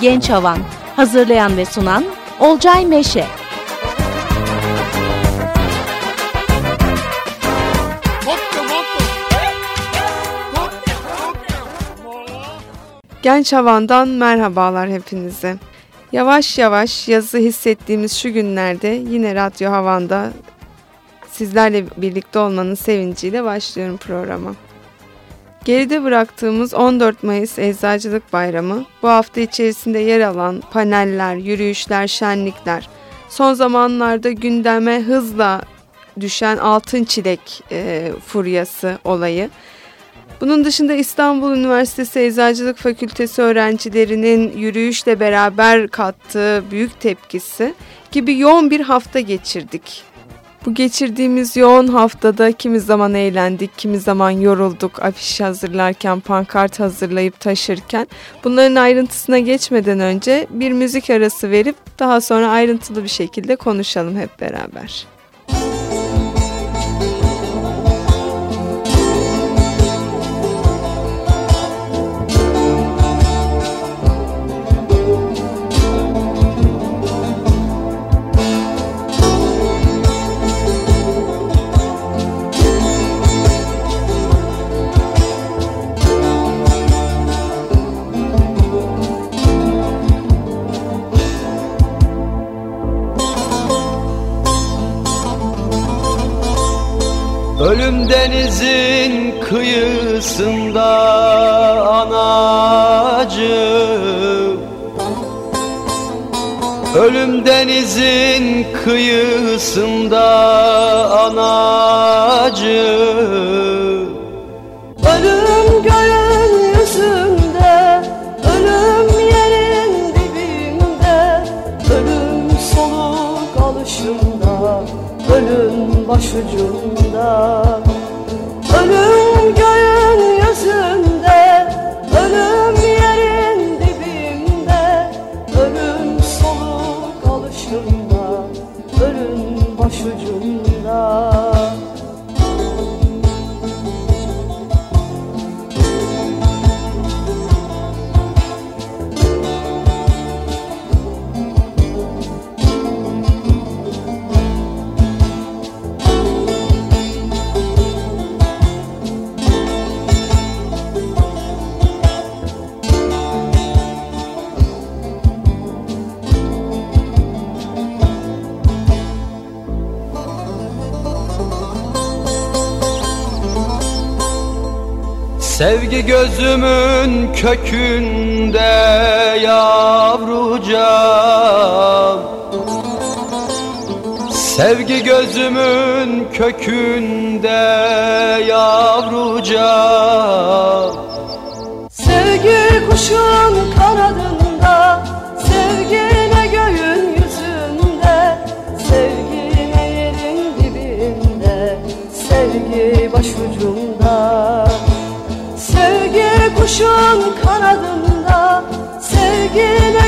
Genç Havan Hazırlayan ve sunan Olcay Meşe Genç Havan'dan merhabalar hepinize. Yavaş yavaş yazı hissettiğimiz şu günlerde yine Radyo Havan'da sizlerle birlikte olmanın sevinciyle başlıyorum programa. Geride bıraktığımız 14 Mayıs Eczacılık Bayramı bu hafta içerisinde yer alan paneller, yürüyüşler, şenlikler, son zamanlarda gündeme hızla düşen altın çilek e, furyası olayı. Bunun dışında İstanbul Üniversitesi Eczacılık Fakültesi öğrencilerinin yürüyüşle beraber kattığı büyük tepkisi gibi yoğun bir hafta geçirdik. Bu geçirdiğimiz yoğun haftada kimi zaman eğlendik, kimi zaman yorulduk afiş hazırlarken, pankart hazırlayıp taşırken. Bunların ayrıntısına geçmeden önce bir müzik arası verip daha sonra ayrıntılı bir şekilde konuşalım hep beraber. Ölüm denizin kıyısında anacığım Ölüm denizin kıyısında anacığım Ölüm göğün yüzünde Ölüm yerin dibinde Ölüm soluk alışında Ölüm başucunda Ölüm Sevgi gözümün kökünde yavrucam Sevgi gözümün kökünde yavrucam Sevgi kuşun kanadında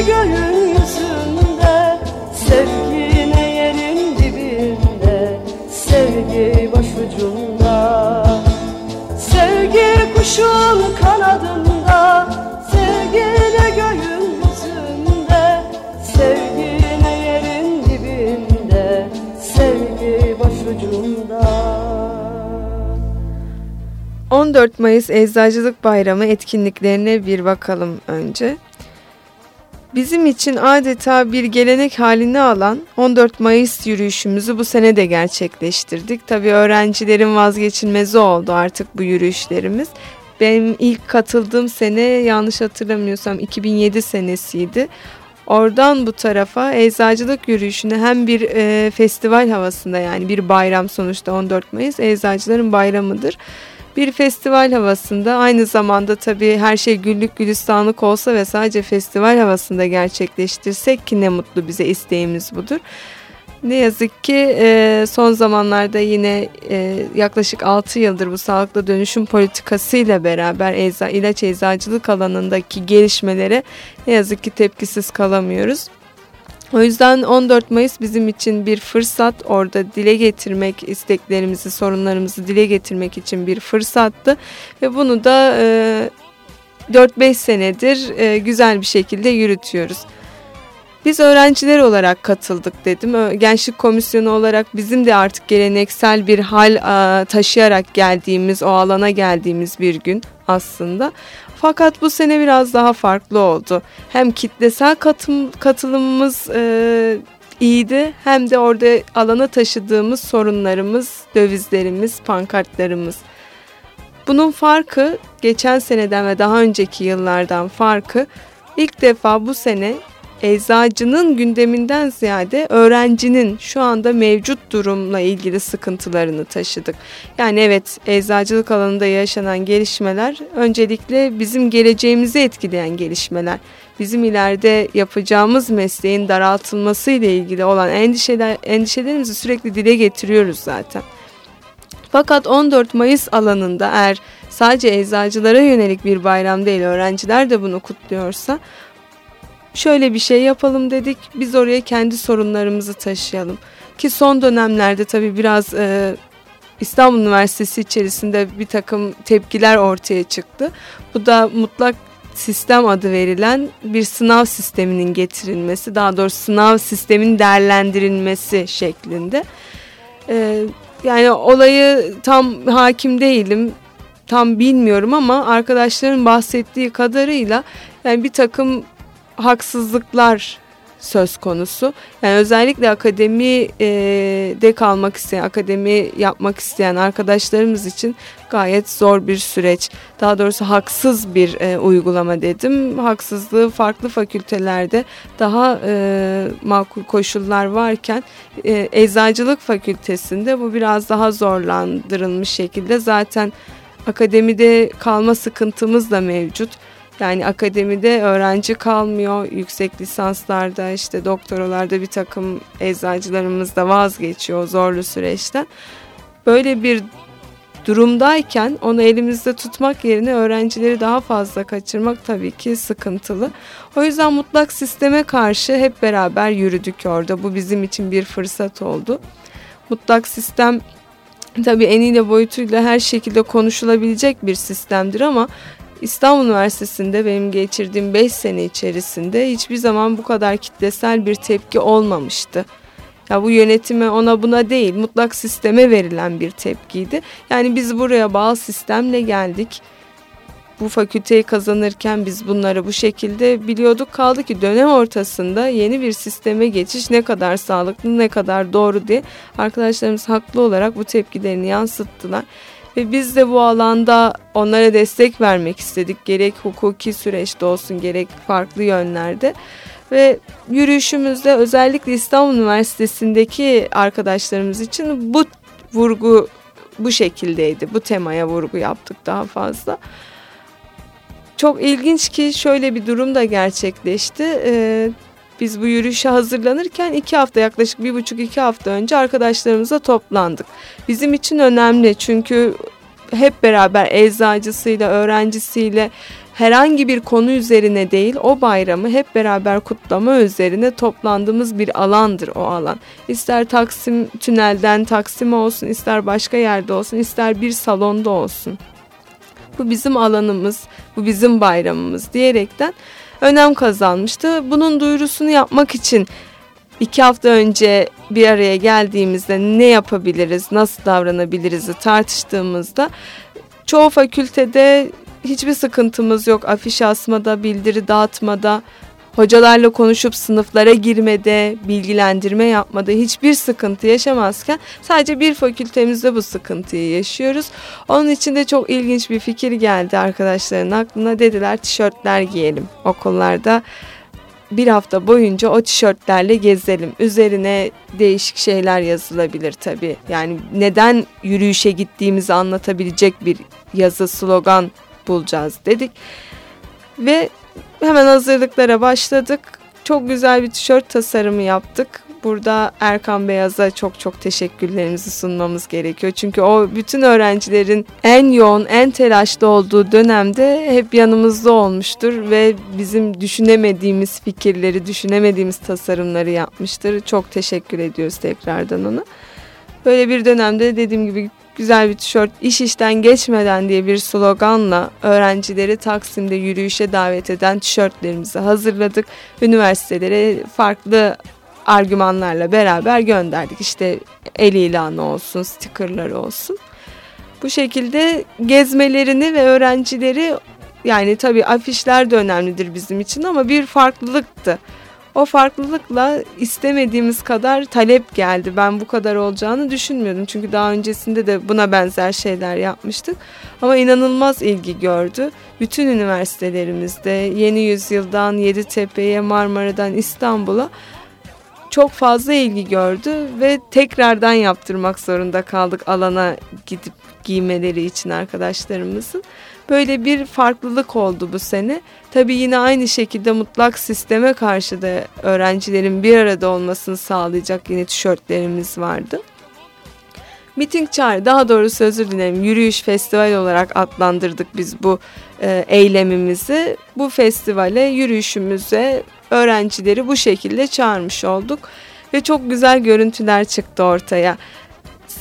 göğün yüzünde Sevgine yerin dibinde Sevgi başucunda Sevgi kuşun kanadında Sevgine göğün yüzünde Sevgine yerin dibinde Sevgi başucunda 14 Mayıs Eczacılık Bayramı etkinliklerine bir bakalım önce. Bizim için adeta bir gelenek halini alan 14 Mayıs yürüyüşümüzü bu sene de gerçekleştirdik. Tabii öğrencilerin vazgeçilmezi oldu artık bu yürüyüşlerimiz. Benim ilk katıldığım sene yanlış hatırlamıyorsam 2007 senesiydi. Oradan bu tarafa eczacılık yürüyüşüne hem bir e, festival havasında yani bir bayram sonuçta 14 Mayıs eczacıların bayramıdır bir festival havasında aynı zamanda tabii her şey güllük gülistanlık olsa ve sadece festival havasında gerçekleştirsek ki ne mutlu bize isteğimiz budur. Ne yazık ki e, son zamanlarda yine e, yaklaşık 6 yıldır bu sağlıklı dönüşüm politikası ile beraber ilaç eczacılık alanındaki gelişmelere ne yazık ki tepkisiz kalamıyoruz. O yüzden 14 Mayıs bizim için bir fırsat orada dile getirmek isteklerimizi, sorunlarımızı dile getirmek için bir fırsattı ve bunu da e, 4-5 senedir e, güzel bir şekilde yürütüyoruz. Biz öğrenciler olarak katıldık dedim. Gençlik komisyonu olarak bizim de artık geleneksel bir hal taşıyarak geldiğimiz, o alana geldiğimiz bir gün aslında. Fakat bu sene biraz daha farklı oldu. Hem kitlesel katım, katılımımız e, iyiydi hem de orada alana taşıdığımız sorunlarımız, dövizlerimiz, pankartlarımız. Bunun farkı geçen seneden ve daha önceki yıllardan farkı ilk defa bu sene eczacının gündeminden ziyade öğrencinin şu anda mevcut durumla ilgili sıkıntılarını taşıdık. Yani evet eczacılık alanında yaşanan gelişmeler öncelikle bizim geleceğimizi etkileyen gelişmeler. Bizim ileride yapacağımız mesleğin daraltılması ile ilgili olan endişeler, endişelerimizi sürekli dile getiriyoruz zaten. Fakat 14 Mayıs alanında eğer sadece eczacılara yönelik bir bayram değil öğrenciler de bunu kutluyorsa şöyle bir şey yapalım dedik. Biz oraya kendi sorunlarımızı taşıyalım. Ki son dönemlerde tabii biraz e, İstanbul Üniversitesi içerisinde bir takım tepkiler ortaya çıktı. Bu da mutlak sistem adı verilen bir sınav sisteminin getirilmesi, daha doğrusu sınav sistemin değerlendirilmesi şeklinde. Ee, yani olayı tam hakim değilim, tam bilmiyorum ama arkadaşların bahsettiği kadarıyla yani bir takım haksızlıklar söz konusu. Yani özellikle akademi e, de kalmak isteyen, akademi yapmak isteyen arkadaşlarımız için gayet zor bir süreç. Daha doğrusu haksız bir e, uygulama dedim. Haksızlığı farklı fakültelerde daha e, makul koşullar varken e, eczacılık fakültesinde bu biraz daha zorlandırılmış şekilde zaten akademide kalma sıkıntımız da mevcut. Yani akademide öğrenci kalmıyor. Yüksek lisanslarda işte doktoralarda bir takım eczacılarımız da vazgeçiyor zorlu süreçten. Böyle bir durumdayken onu elimizde tutmak yerine öğrencileri daha fazla kaçırmak tabii ki sıkıntılı. O yüzden mutlak sisteme karşı hep beraber yürüdük orada. Bu bizim için bir fırsat oldu. Mutlak sistem tabii eniyle boyutuyla her şekilde konuşulabilecek bir sistemdir ama İstanbul Üniversitesi'nde benim geçirdiğim 5 sene içerisinde hiçbir zaman bu kadar kitlesel bir tepki olmamıştı. Ya bu yönetime ona buna değil mutlak sisteme verilen bir tepkiydi. Yani biz buraya bağlı sistemle geldik. Bu fakülteyi kazanırken biz bunları bu şekilde biliyorduk. Kaldı ki dönem ortasında yeni bir sisteme geçiş ne kadar sağlıklı ne kadar doğru diye arkadaşlarımız haklı olarak bu tepkilerini yansıttılar. Ve biz de bu alanda onlara destek vermek istedik. Gerek hukuki süreçte olsun gerek farklı yönlerde. Ve yürüyüşümüzde özellikle İstanbul Üniversitesi'ndeki arkadaşlarımız için bu vurgu bu şekildeydi. Bu temaya vurgu yaptık daha fazla. Çok ilginç ki şöyle bir durum da gerçekleşti. Ee, biz bu yürüyüşe hazırlanırken iki hafta yaklaşık bir buçuk iki hafta önce arkadaşlarımıza toplandık. Bizim için önemli çünkü hep beraber eczacısıyla, öğrencisiyle herhangi bir konu üzerine değil o bayramı hep beraber kutlama üzerine toplandığımız bir alandır o alan. İster Taksim tünelden Taksim olsun, ister başka yerde olsun, ister bir salonda olsun. Bu bizim alanımız, bu bizim bayramımız diyerekten önem kazanmıştı. Bunun duyurusunu yapmak için iki hafta önce bir araya geldiğimizde ne yapabiliriz, nasıl davranabiliriz tartıştığımızda çoğu fakültede hiçbir sıkıntımız yok. Afiş asmada, bildiri dağıtmada, hocalarla konuşup sınıflara girmede, bilgilendirme yapmada hiçbir sıkıntı yaşamazken sadece bir fakültemizde bu sıkıntıyı yaşıyoruz. Onun için de çok ilginç bir fikir geldi arkadaşların aklına. Dediler tişörtler giyelim okullarda bir hafta boyunca o tişörtlerle gezelim. Üzerine değişik şeyler yazılabilir tabii. Yani neden yürüyüşe gittiğimizi anlatabilecek bir yazı, slogan bulacağız dedik. Ve hemen hazırlıklara başladık. Çok güzel bir tişört tasarımı yaptık. Burada Erkan Beyaz'a çok çok teşekkürlerimizi sunmamız gerekiyor. Çünkü o bütün öğrencilerin en yoğun, en telaşlı olduğu dönemde hep yanımızda olmuştur ve bizim düşünemediğimiz fikirleri, düşünemediğimiz tasarımları yapmıştır. Çok teşekkür ediyoruz tekrardan ona. Böyle bir dönemde dediğim gibi güzel bir tişört iş işten geçmeden diye bir sloganla öğrencileri Taksim'de yürüyüşe davet eden tişörtlerimizi hazırladık. Üniversitelere farklı argümanlarla beraber gönderdik. İşte el ilanı olsun, stikerleri olsun. Bu şekilde gezmelerini ve öğrencileri yani tabii afişler de önemlidir bizim için ama bir farklılıktı. O farklılıkla istemediğimiz kadar talep geldi. Ben bu kadar olacağını düşünmüyordum. Çünkü daha öncesinde de buna benzer şeyler yapmıştık. Ama inanılmaz ilgi gördü. Bütün üniversitelerimizde Yeni Yüzyıl'dan Yeditepe'ye, Marmara'dan İstanbul'a çok fazla ilgi gördü ve tekrardan yaptırmak zorunda kaldık alana gidip giymeleri için arkadaşlarımızın. Böyle bir farklılık oldu bu sene. Tabii yine aynı şekilde mutlak sisteme karşı da öğrencilerin bir arada olmasını sağlayacak yine tişörtlerimiz vardı. Meeting çağrı daha doğrusu özür dilerim yürüyüş festival olarak adlandırdık biz bu e, eylemimizi. Bu festivale yürüyüşümüze öğrencileri bu şekilde çağırmış olduk ve çok güzel görüntüler çıktı ortaya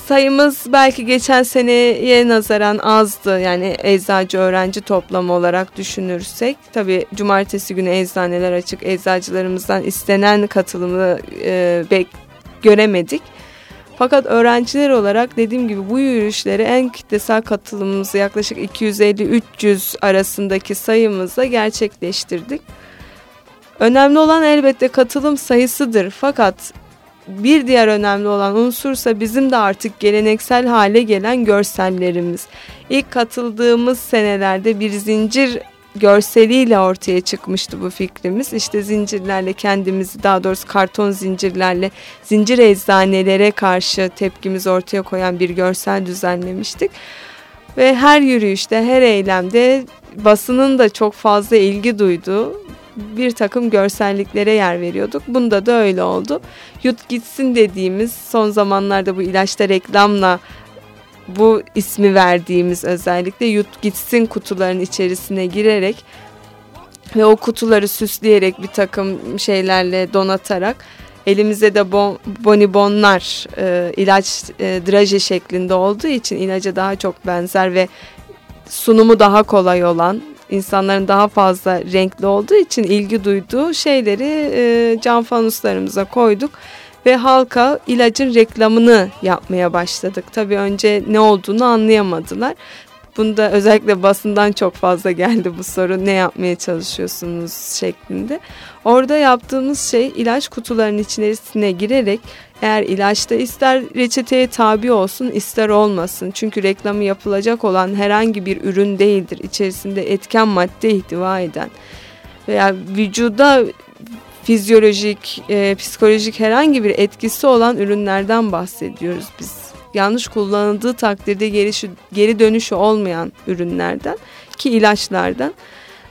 sayımız belki geçen seneye nazaran azdı. Yani eczacı öğrenci toplamı olarak düşünürsek. Tabi cumartesi günü eczaneler açık. Eczacılarımızdan istenen katılımı e, bek göremedik. Fakat öğrenciler olarak dediğim gibi bu yürüyüşlere en kitlesel katılımımızı yaklaşık 250-300 arasındaki sayımızla gerçekleştirdik. Önemli olan elbette katılım sayısıdır. Fakat bir diğer önemli olan unsursa bizim de artık geleneksel hale gelen görsellerimiz. İlk katıldığımız senelerde bir zincir görseliyle ortaya çıkmıştı bu fikrimiz. İşte zincirlerle kendimizi daha doğrusu karton zincirlerle zincir eczanelere karşı tepkimizi ortaya koyan bir görsel düzenlemiştik. Ve her yürüyüşte, her eylemde basının da çok fazla ilgi duyduğu bir takım görselliklere yer veriyorduk. Bunda da öyle oldu. Yut gitsin dediğimiz son zamanlarda bu ilaçta reklamla bu ismi verdiğimiz özellikle yut gitsin kutuların içerisine girerek ve o kutuları süsleyerek bir takım şeylerle donatarak elimize de bon, bonibonlar e, ilaç e, draje şeklinde olduğu için ilaca daha çok benzer ve sunumu daha kolay olan insanların daha fazla renkli olduğu için ilgi duyduğu şeyleri e, cam fanuslarımıza koyduk ve halka ilacın reklamını yapmaya başladık. Tabii önce ne olduğunu anlayamadılar. Bunda özellikle basından çok fazla geldi bu soru. Ne yapmaya çalışıyorsunuz şeklinde. Orada yaptığımız şey ilaç kutularının içerisine girerek eğer ilaçta ister reçeteye tabi olsun ister olmasın. Çünkü reklamı yapılacak olan herhangi bir ürün değildir. İçerisinde etken madde ihtiva eden veya vücuda fizyolojik, e, psikolojik herhangi bir etkisi olan ürünlerden bahsediyoruz biz. Yanlış kullanıldığı takdirde geri, geri dönüşü olmayan ürünlerden ki ilaçlardan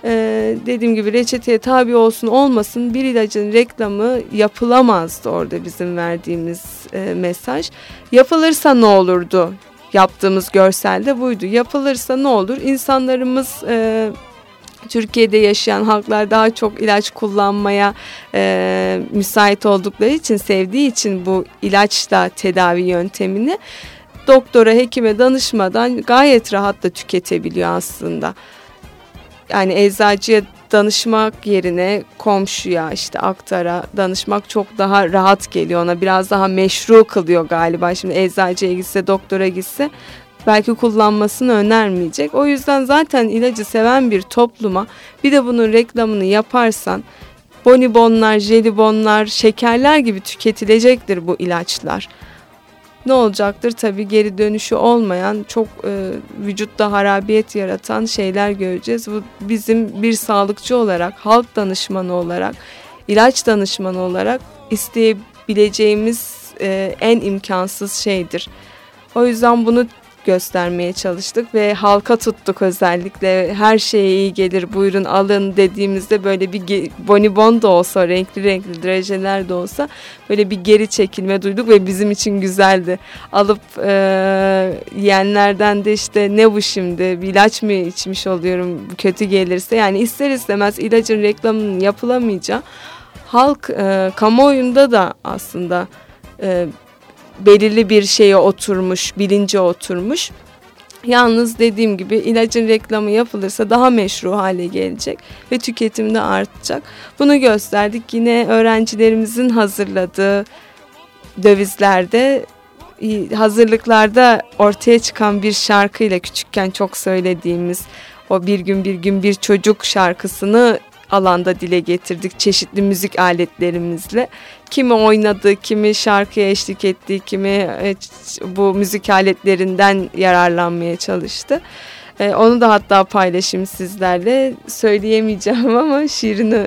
ee, dediğim gibi reçeteye tabi olsun olmasın bir ilacın reklamı yapılamazdı orada bizim verdiğimiz e, mesaj. Yapılırsa ne olurdu? Yaptığımız görselde buydu. Yapılırsa ne olur? İnsanlarımız e, Türkiye'de yaşayan halklar daha çok ilaç kullanmaya e, müsait oldukları için sevdiği için bu ilaçla tedavi yöntemini doktora hekime danışmadan gayet rahat da tüketebiliyor aslında. Yani eczacıya danışmak yerine komşuya işte aktara danışmak çok daha rahat geliyor. Ona biraz daha meşru kılıyor galiba. Şimdi eczacıya gitse doktora gitse belki kullanmasını önermeyecek o yüzden zaten ilacı seven bir topluma bir de bunun reklamını yaparsan bonibonlar jelibonlar şekerler gibi tüketilecektir bu ilaçlar ne olacaktır? Tabii geri dönüşü olmayan çok e, vücutta harabiyet yaratan şeyler göreceğiz. Bu bizim bir sağlıkçı olarak, halk danışmanı olarak, ilaç danışmanı olarak isteyebileceğimiz e, en imkansız şeydir. O yüzden bunu göstermeye çalıştık ve halka tuttuk özellikle. Her şeye iyi gelir buyurun alın dediğimizde böyle bir bonibon da olsa renkli renkli dereceler de olsa böyle bir geri çekilme duyduk ve bizim için güzeldi. Alıp e, yiyenlerden de işte ne bu şimdi? Bir ilaç mı içmiş oluyorum? Kötü gelirse? Yani ister istemez ilacın reklamının yapılamayacağı halk e, kamuoyunda da aslında e, belirli bir şeye oturmuş, bilince oturmuş. Yalnız dediğim gibi ilacın reklamı yapılırsa daha meşru hale gelecek ve tüketim de artacak. Bunu gösterdik. Yine öğrencilerimizin hazırladığı dövizlerde hazırlıklarda ortaya çıkan bir şarkıyla küçükken çok söylediğimiz o bir gün bir gün bir çocuk şarkısını alanda dile getirdik çeşitli müzik aletlerimizle. Kimi oynadı, kimi şarkıya eşlik etti, kimi e, bu müzik aletlerinden yararlanmaya çalıştı. E, onu da hatta paylaşayım sizlerle. Söyleyemeyeceğim ama şiirini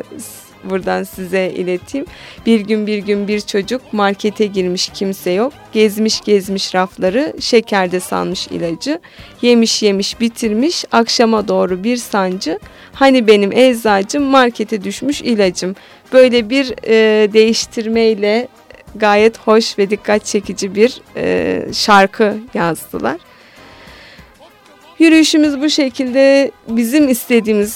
buradan size ileteyim. Bir gün bir gün bir çocuk markete girmiş kimse yok. Gezmiş gezmiş rafları şekerde sanmış ilacı. Yemiş yemiş bitirmiş akşama doğru bir sancı. Hani benim eczacım markete düşmüş ilacım. Böyle bir e, değiştirmeyle gayet hoş ve dikkat çekici bir e, şarkı yazdılar. Yürüyüşümüz bu şekilde bizim istediğimiz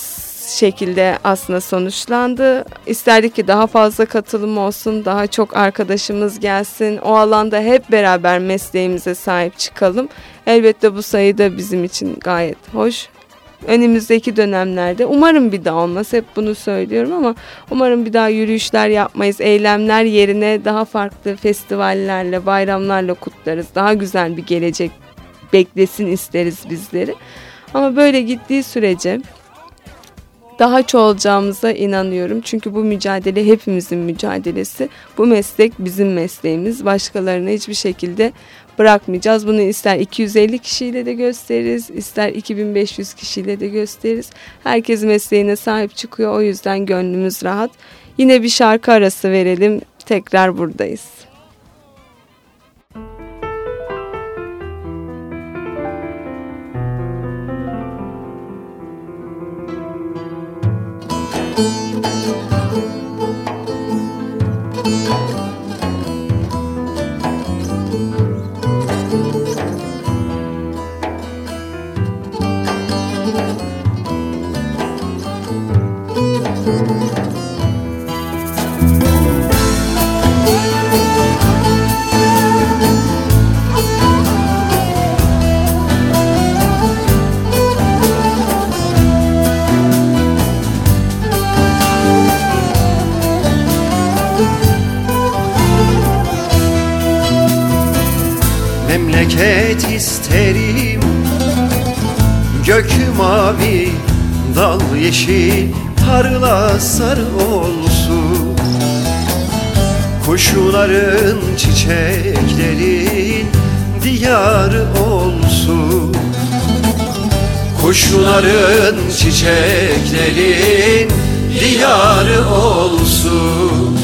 şekilde aslında sonuçlandı. İsterdik ki daha fazla katılım olsun, daha çok arkadaşımız gelsin. O alanda hep beraber mesleğimize sahip çıkalım. Elbette bu sayı da bizim için gayet hoş. Önümüzdeki dönemlerde umarım bir daha olmaz. Hep bunu söylüyorum ama umarım bir daha yürüyüşler yapmayız. Eylemler yerine daha farklı festivallerle, bayramlarla kutlarız. Daha güzel bir gelecek beklesin isteriz bizleri. Ama böyle gittiği sürece daha çoğalacağımıza inanıyorum. Çünkü bu mücadele hepimizin mücadelesi. Bu meslek bizim mesleğimiz. Başkalarına hiçbir şekilde bırakmayacağız. Bunu ister 250 kişiyle de gösteririz, ister 2500 kişiyle de gösteririz. Herkes mesleğine sahip çıkıyor. O yüzden gönlümüz rahat. Yine bir şarkı arası verelim. Tekrar buradayız. Yeşil Tarla sarı olsun. Kuşuların çiçeklerin Diyarı olsun. Kuşuların çiçeklerin Diyarı olsun.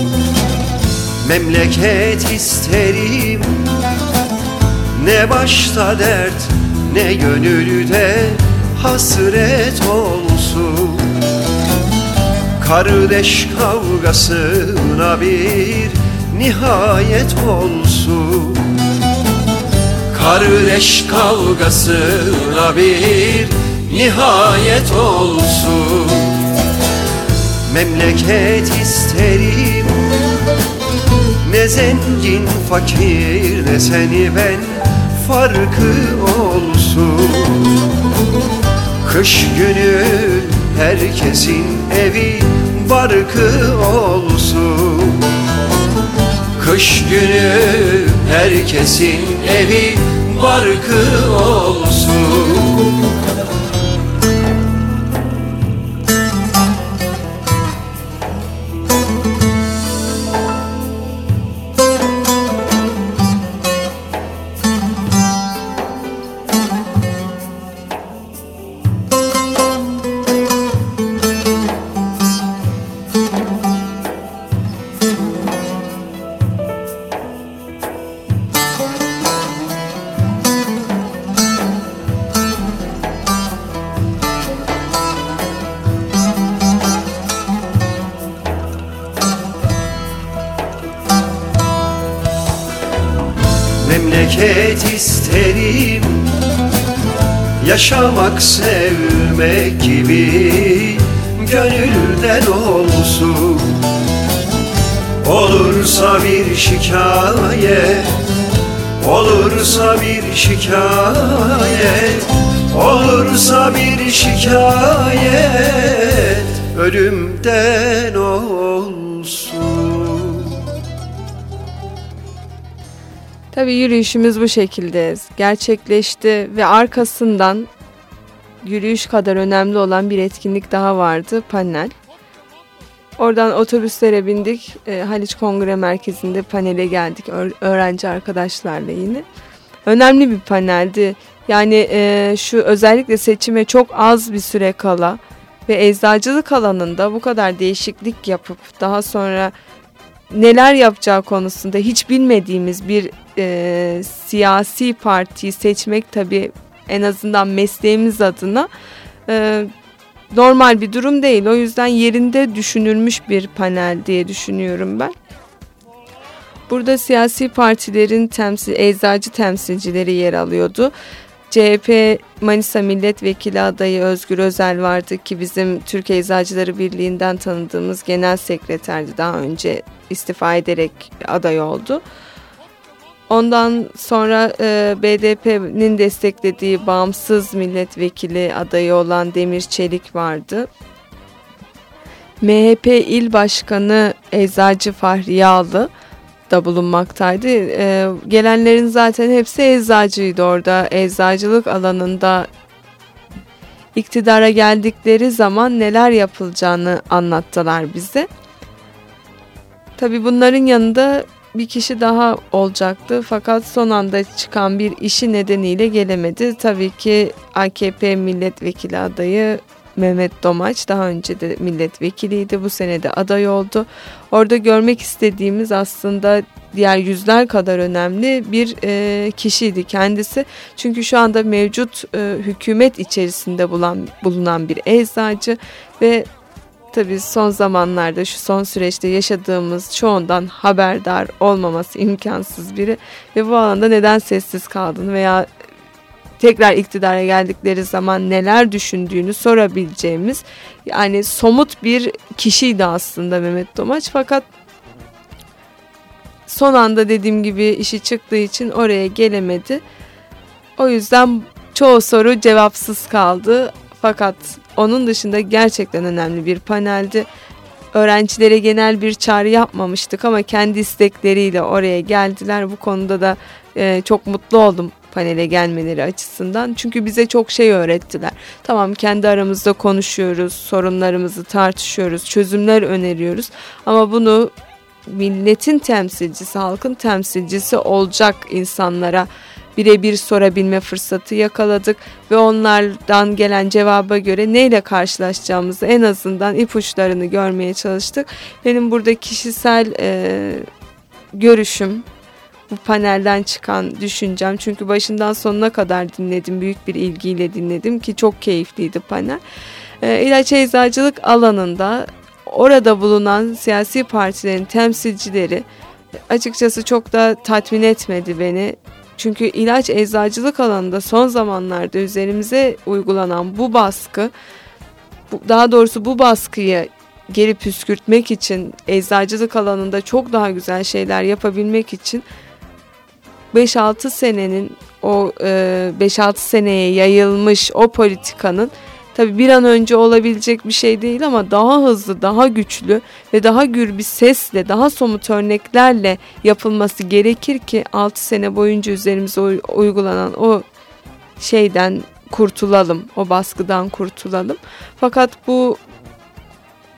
Memleket isterim. Ne başta dert ne gönülde hasret olsun Kardeş kavgasına bir nihayet olsun. Kardeş kavgasına bir nihayet olsun. Memleket isterim Ne zengin fakir ne seni ben farkı olsun. Kış günü herkesin evi barkı olsun. Kış günü herkesin evi barkı olsun Ölümden olsun Tabii yürüyüşümüz bu şekilde gerçekleşti ve arkasından yürüyüş kadar önemli olan bir etkinlik daha vardı, panel. Oradan otobüslere bindik, e, Haliç Kongre Merkezi'nde panele geldik öğrenci arkadaşlarla yine. Önemli bir paneldi. Yani e, şu özellikle seçime çok az bir süre kala ve eczacılık alanında bu kadar değişiklik yapıp daha sonra neler yapacağı konusunda hiç bilmediğimiz bir e, siyasi partiyi seçmek tabii en azından mesleğimiz adına e, normal bir durum değil. O yüzden yerinde düşünülmüş bir panel diye düşünüyorum ben. Burada siyasi partilerin temsil, eczacı temsilcileri yer alıyordu. CHP Manisa Milletvekili adayı Özgür Özel vardı ki bizim Türkiye Eczacıları Birliği'nden tanıdığımız genel sekreterdi daha önce istifa ederek aday oldu. Ondan sonra e, BDP'nin desteklediği bağımsız milletvekili adayı olan Demir Çelik vardı. MHP İl Başkanı Eczacı Fahri Yağlı da bulunmaktaydı. E, gelenlerin zaten hepsi eczacıydı orada. Eczacılık alanında iktidara geldikleri zaman neler yapılacağını anlattılar bize. Tabi bunların yanında bir kişi daha olacaktı fakat son anda çıkan bir işi nedeniyle gelemedi. Tabii ki AKP milletvekili adayı Mehmet Domaç daha önce de milletvekiliydi bu sene de aday oldu. Orada görmek istediğimiz aslında diğer yüzler kadar önemli bir e, kişiydi kendisi. Çünkü şu anda mevcut e, hükümet içerisinde bulan, bulunan bir eczacı ve tabii son zamanlarda şu son süreçte yaşadığımız çoğundan haberdar olmaması imkansız biri ve bu alanda neden sessiz kaldın veya tekrar iktidara geldikleri zaman neler düşündüğünü sorabileceğimiz yani somut bir kişiydi aslında Mehmet Domaç fakat son anda dediğim gibi işi çıktığı için oraya gelemedi. O yüzden çoğu soru cevapsız kaldı. Fakat onun dışında gerçekten önemli bir paneldi. Öğrencilere genel bir çağrı yapmamıştık ama kendi istekleriyle oraya geldiler. Bu konuda da e, çok mutlu oldum panele gelmeleri açısından. Çünkü bize çok şey öğrettiler. Tamam kendi aramızda konuşuyoruz, sorunlarımızı tartışıyoruz, çözümler öneriyoruz. Ama bunu milletin temsilcisi, halkın temsilcisi olacak insanlara birebir sorabilme fırsatı yakaladık ve onlardan gelen cevaba göre neyle karşılaşacağımızı en azından ipuçlarını görmeye çalıştık. Benim burada kişisel e, görüşüm bu panelden çıkan düşüncem çünkü başından sonuna kadar dinledim büyük bir ilgiyle dinledim ki çok keyifliydi panel. E, ilaç eczacılık alanında orada bulunan siyasi partilerin temsilcileri açıkçası çok da tatmin etmedi beni. Çünkü ilaç eczacılık alanında son zamanlarda üzerimize uygulanan bu baskı, daha doğrusu bu baskıyı geri püskürtmek için eczacılık alanında çok daha güzel şeyler yapabilmek için 5-6 senenin o 5-6 seneye yayılmış o politikanın Tabi bir an önce olabilecek bir şey değil ama daha hızlı, daha güçlü ve daha gür bir sesle, daha somut örneklerle yapılması gerekir ki 6 sene boyunca üzerimize uygulanan o şeyden kurtulalım, o baskıdan kurtulalım. Fakat bu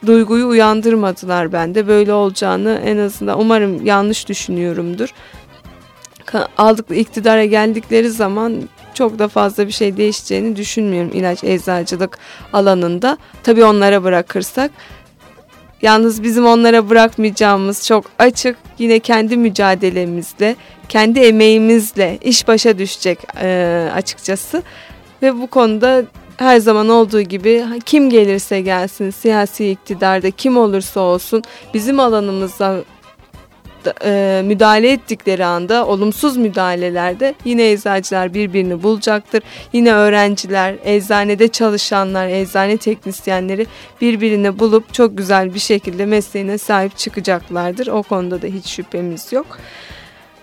duyguyu uyandırmadılar bende. Böyle olacağını en azından umarım yanlış düşünüyorumdur. Aldıkları iktidara geldikleri zaman çok da fazla bir şey değişeceğini düşünmüyorum ilaç eczacılık alanında. Tabii onlara bırakırsak. Yalnız bizim onlara bırakmayacağımız çok açık. Yine kendi mücadelemizle, kendi emeğimizle iş başa düşecek e, açıkçası. Ve bu konuda her zaman olduğu gibi kim gelirse gelsin siyasi iktidarda kim olursa olsun bizim alanımıza e, müdahale ettikleri anda olumsuz müdahalelerde yine eczacılar birbirini bulacaktır. Yine öğrenciler, eczanede çalışanlar, eczane teknisyenleri birbirini bulup çok güzel bir şekilde mesleğine sahip çıkacaklardır. O konuda da hiç şüphemiz yok.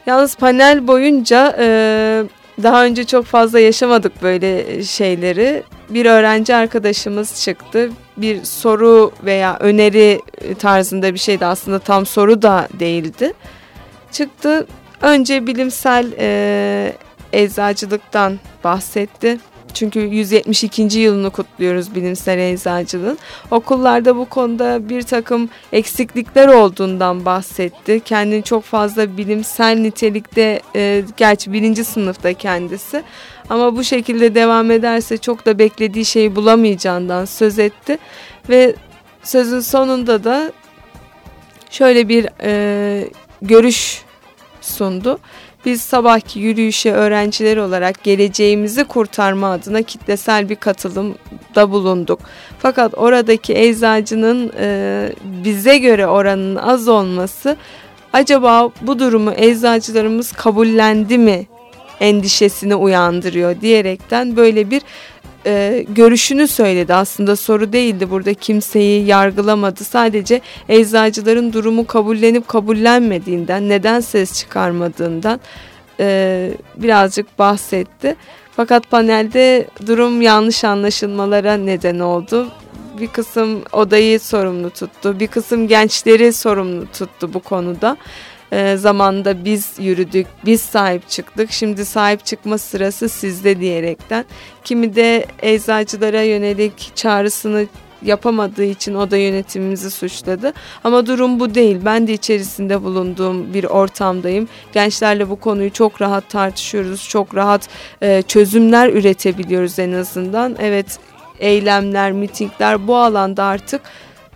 Yalnız panel boyunca e, daha önce çok fazla yaşamadık böyle şeyleri. Bir öğrenci arkadaşımız çıktı. Bir soru veya öneri tarzında bir şeydi aslında tam soru da değildi. Çıktı önce bilimsel e, eczacılıktan bahsetti. Çünkü 172. yılını kutluyoruz bilimsel eczacılığın. Okullarda bu konuda bir takım eksiklikler olduğundan bahsetti. Kendini çok fazla bilimsel nitelikte, e, gerçi birinci sınıfta kendisi. Ama bu şekilde devam ederse çok da beklediği şeyi bulamayacağından söz etti. Ve sözün sonunda da şöyle bir e, görüş sundu. Biz sabahki yürüyüşe öğrenciler olarak geleceğimizi kurtarma adına kitlesel bir katılımda bulunduk. Fakat oradaki eczacının e, bize göre oranının az olması acaba bu durumu eczacılarımız kabullendi mi endişesini uyandırıyor diyerekten böyle bir e, görüşünü söyledi. Aslında soru değildi burada kimseyi yargılamadı. Sadece eczacıların durumu kabullenip kabullenmediğinden, neden ses çıkarmadığından e, birazcık bahsetti. Fakat panelde durum yanlış anlaşılmalara neden oldu. Bir kısım odayı sorumlu tuttu, bir kısım gençleri sorumlu tuttu bu konuda e, zamanında biz yürüdük, biz sahip çıktık. Şimdi sahip çıkma sırası sizde diyerekten. Kimi de eczacılara yönelik çağrısını yapamadığı için o da yönetimimizi suçladı. Ama durum bu değil. Ben de içerisinde bulunduğum bir ortamdayım. Gençlerle bu konuyu çok rahat tartışıyoruz. Çok rahat e, çözümler üretebiliyoruz en azından. Evet eylemler, mitingler bu alanda artık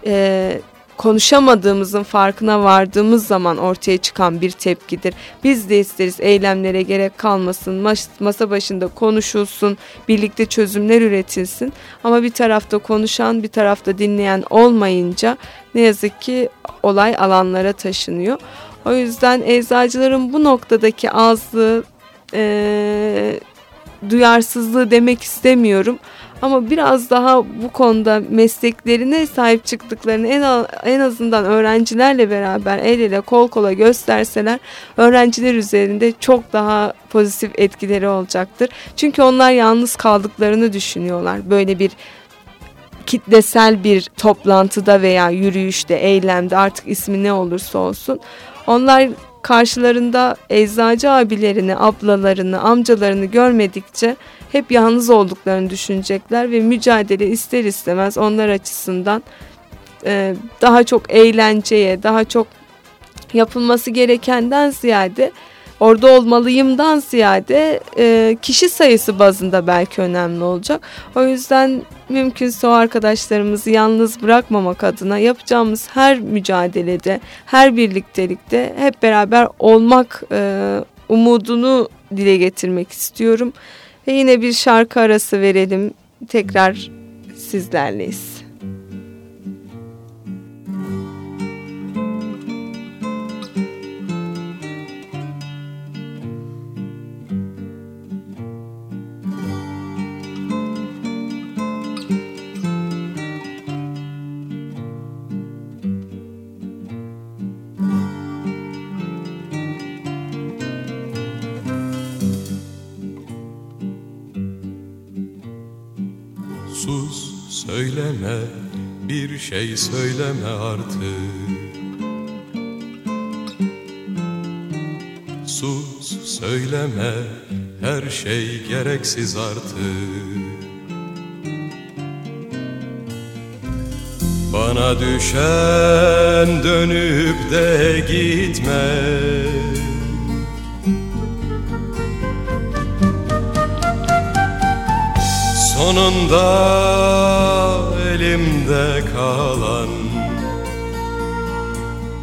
e, konuşamadığımızın farkına vardığımız zaman ortaya çıkan bir tepkidir. Biz de isteriz eylemlere gerek kalmasın, masa başında konuşulsun, birlikte çözümler üretilsin. Ama bir tarafta konuşan, bir tarafta dinleyen olmayınca ne yazık ki olay alanlara taşınıyor. O yüzden eczacıların bu noktadaki azlığı, e, duyarsızlığı demek istemiyorum. Ama biraz daha bu konuda mesleklerine sahip çıktıklarını en, en azından öğrencilerle beraber el ele kol kola gösterseler öğrenciler üzerinde çok daha pozitif etkileri olacaktır. Çünkü onlar yalnız kaldıklarını düşünüyorlar. Böyle bir kitlesel bir toplantıda veya yürüyüşte, eylemde artık ismi ne olursa olsun. Onlar karşılarında eczacı abilerini, ablalarını, amcalarını görmedikçe hep yalnız olduklarını düşünecekler ve mücadele ister istemez onlar açısından e, daha çok eğlenceye, daha çok yapılması gerekenden ziyade orada olmalıyımdan ziyade e, kişi sayısı bazında belki önemli olacak. O yüzden mümkünse o arkadaşlarımızı yalnız bırakmamak adına yapacağımız her mücadelede, her birliktelikte hep beraber olmak e, umudunu dile getirmek istiyorum. Ve yine bir şarkı arası verelim. Tekrar sizlerleyiz. Söyleme bir şey söyleme artık. Sus söyleme her şey gereksiz artık. Bana düşen dönüp de gitme. Sonunda elimde kalan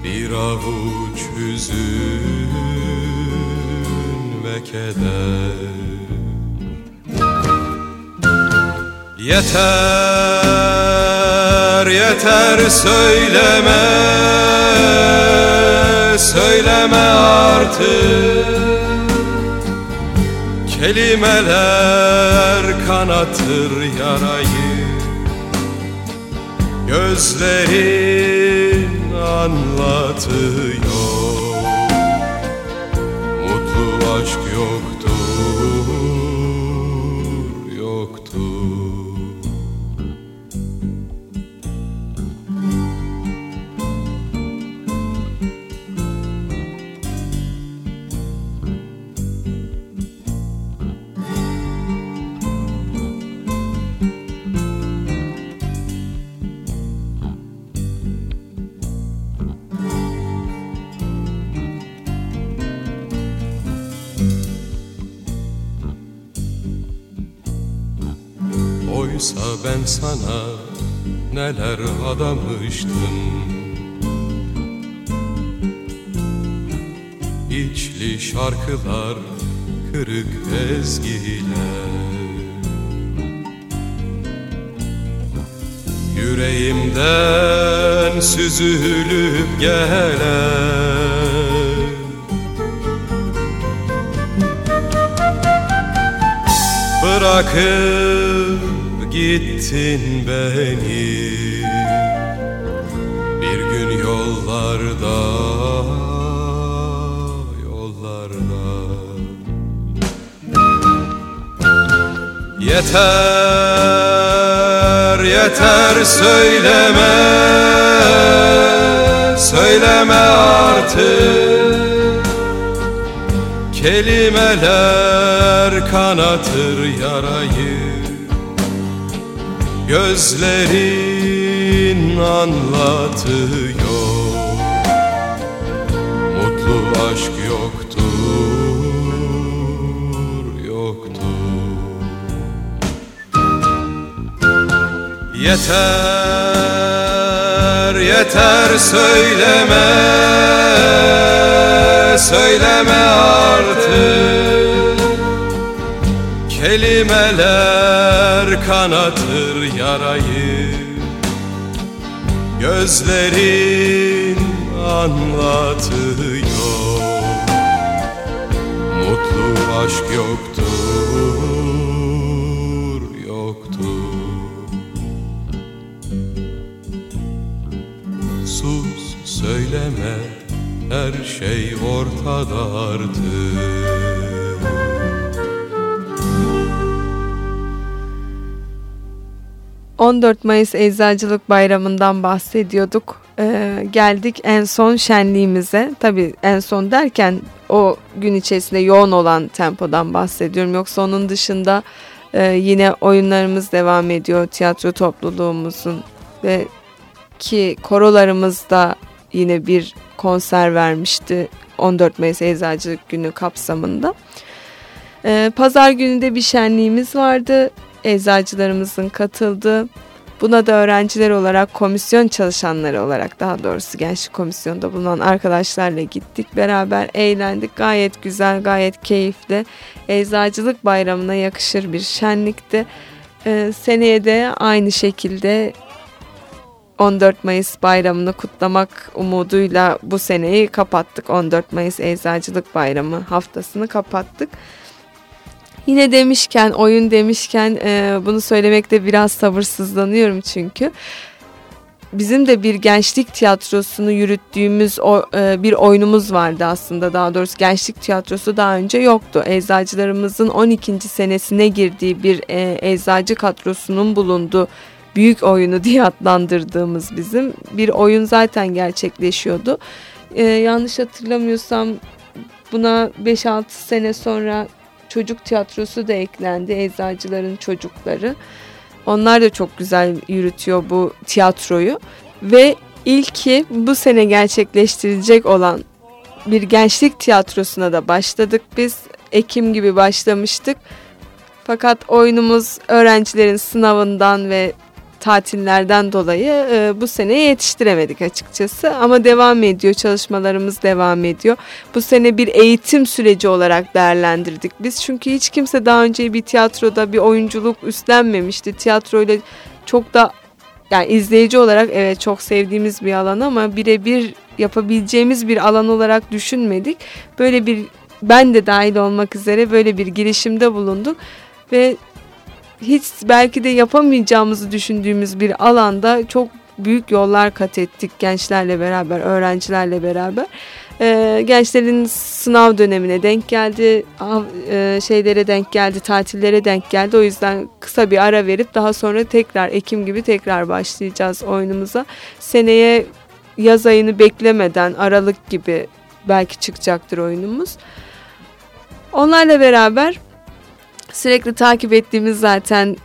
Bir avuç hüzün ve keder. Yeter, yeter söyleme Söyleme artık. Kelimeler kanatır yarayı Gözlerin anlatıyor ben sana neler adamıştım. İçli şarkılar, kırık ezgiler. Yüreğimden süzülüp gelen Bırakıp gittin beni? Bir gün yollarda Yollarda. Yeter yeter söyleme. Söyleme artık. Kelimeler kanatır yarayı Gözlerin anlatıyor. Mutlu aşk yoktur, yoktur. Yeter, yeter söyleme Söyleme artık Kelimeler kanatır yarayı. Gözlerin anlatıyor. Mutlu aşk yoktur, yoktur. Sus söyleme her şey ortada artık 14 Mayıs Eczacılık Bayramı'ndan bahsediyorduk. Ee, geldik en son şenliğimize. Tabii en son derken o gün içerisinde yoğun olan tempodan bahsediyorum. Yoksa onun dışında e, yine oyunlarımız devam ediyor. Tiyatro topluluğumuzun ve ki korolarımız da yine bir konser vermişti 14 Mayıs Eczacılık Günü kapsamında. Ee, Pazar günü de bir şenliğimiz vardı eczacılarımızın katıldığı. Buna da öğrenciler olarak, komisyon çalışanları olarak daha doğrusu gençlik komisyonunda bulunan arkadaşlarla gittik. Beraber eğlendik. Gayet güzel, gayet keyifli. Eczacılık bayramına yakışır bir şenlikti. Ee, seneye de aynı şekilde 14 Mayıs bayramını kutlamak umuduyla bu seneyi kapattık. 14 Mayıs Eczacılık Bayramı haftasını kapattık. Yine demişken, oyun demişken e, bunu söylemekte biraz sabırsızlanıyorum çünkü. Bizim de bir gençlik tiyatrosunu yürüttüğümüz o, e, bir oyunumuz vardı aslında. Daha doğrusu gençlik tiyatrosu daha önce yoktu. Eczacılarımızın 12. senesine girdiği bir e, eczacı kadrosunun bulunduğu büyük oyunu diye adlandırdığımız bizim bir oyun zaten gerçekleşiyordu. E, yanlış hatırlamıyorsam buna 5-6 sene sonra çocuk tiyatrosu da eklendi. Eczacıların çocukları. Onlar da çok güzel yürütüyor bu tiyatroyu. Ve ilki bu sene gerçekleştirilecek olan bir gençlik tiyatrosuna da başladık biz. Ekim gibi başlamıştık. Fakat oyunumuz öğrencilerin sınavından ve tatillerden dolayı e, bu sene yetiştiremedik açıkçası ama devam ediyor çalışmalarımız devam ediyor. Bu sene bir eğitim süreci olarak değerlendirdik biz çünkü hiç kimse daha önce bir tiyatroda bir oyunculuk üstlenmemişti. Tiyatroyla çok da yani izleyici olarak evet çok sevdiğimiz bir alan ama birebir yapabileceğimiz bir alan olarak düşünmedik. Böyle bir ben de dahil olmak üzere böyle bir girişimde bulunduk ve hiç belki de yapamayacağımızı düşündüğümüz bir alanda çok büyük yollar kat ettik gençlerle beraber, öğrencilerle beraber. E, gençlerin sınav dönemine denk geldi, e, şeylere denk geldi, tatillere denk geldi. O yüzden kısa bir ara verip daha sonra tekrar Ekim gibi tekrar başlayacağız oyunumuza. Seneye yaz ayını beklemeden Aralık gibi belki çıkacaktır oyunumuz. Onlarla beraber sürekli takip ettiğimiz zaten